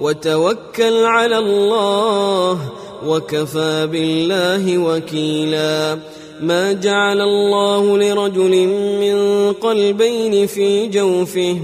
وتوكل على الله وكفى بالله وكيلا. ما جعل الله لرجل من قلبين في جوفه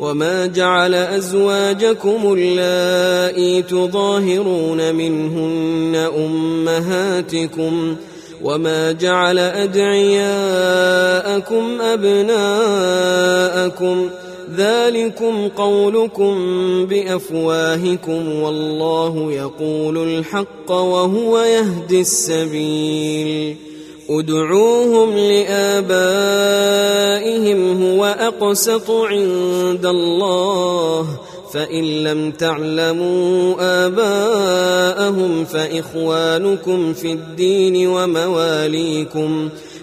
وما جعل أزواجكم اللائي تظاهرون منهن أمهاتكم وما جعل أدعياءكم أبناءكم ذلكم قولكم بأفواهكم والله يقول الحق وهو يهدي السبيل. ادعوهم لآبائهم هو أقسط عند الله. فإن لم تعلموا آباءهم فإخوانكم في الدين ومواليكم.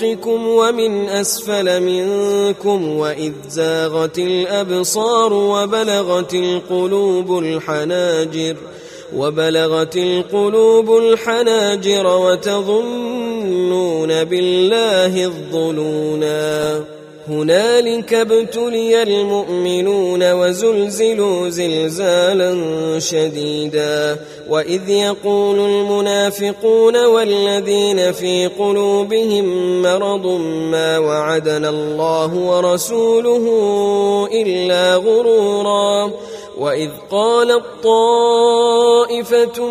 فوقكم ومن أسفل منكم وإذ زاغت الأبصار وبلغت القلوب الحناجر وبلغت القلوب الحناجر وتظنون بالله الظنونا هنالك ابتلي المؤمنون وزلزلوا زلزالا شديدا. وإذ يقول المنافقون والذين في قلوبهم مرض ما وعدنا الله ورسوله إلا غرورا. وإذ قالت طائفه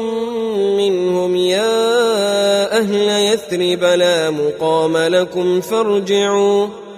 منهم يا أهل يثرب لا مقام لكم فارجعوا.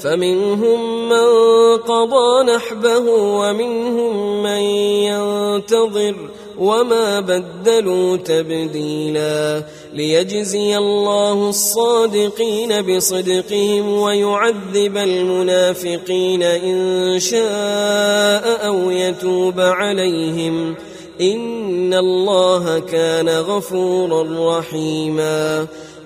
فمنهم من قضى نحبه ومنهم من ينتظر وما بدلوا تبديلا ليجزي الله الصادقين بصدقهم ويعذب المنافقين إن شاء أو يتوب عليهم إن الله كان غفورا رحيما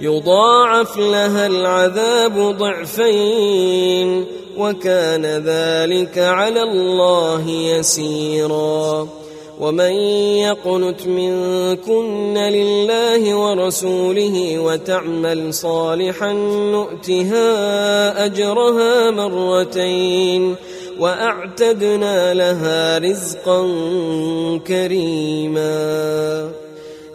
يضاعف لها العذاب ضعفين وكان ذلك على الله يسيرا ومن يقنت منكن لله ورسوله وتعمل صالحا نؤتها أجرها مرتين وأعتدنا لها رزقا كريما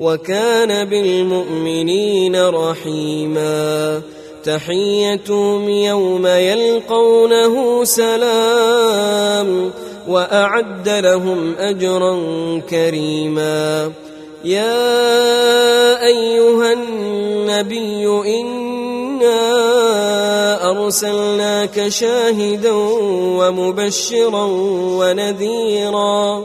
وكان بالمؤمنين رحيما. تحيتهم يوم يلقونه سلام وأعد لهم أجرا كريما. يا أيها النبي إنا أرسلناك شاهدا ومبشرا ونذيرا.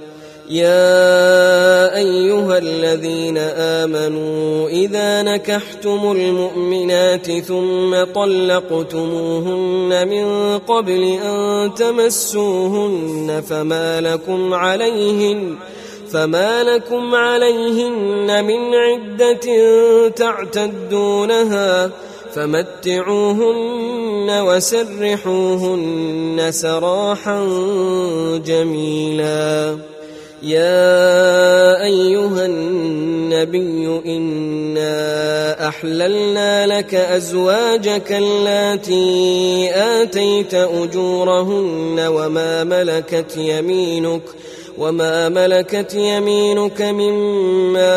يا أيها الذين آمنوا إذا نكحتم المؤمنات ثم طلقتموهن من قبل أن تمسوهن فما لكم عليهن فما لكم عليهن من عدة تعتدونها فمتعوهن وسرحوهن سراحا جميلا يا أيها النبي إنا أحللنا لك أزواجك اللاتي آتيت أجورهن وما ملكت يمينك وما ملكت يمينك مما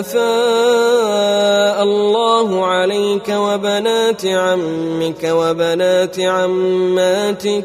أفاء الله عليك وبنات عمك وبنات عماتك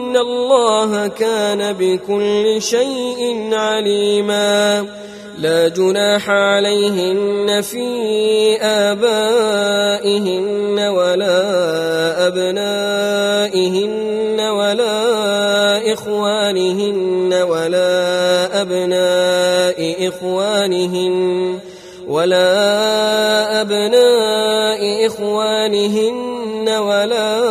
فان الله كان بكل شيء عليما. لا جناح عليهن في آبائهن ولا أبنائهن ولا إخوانهن ولا أبناء إخوانهن ولا أبناء إخوانهن ولا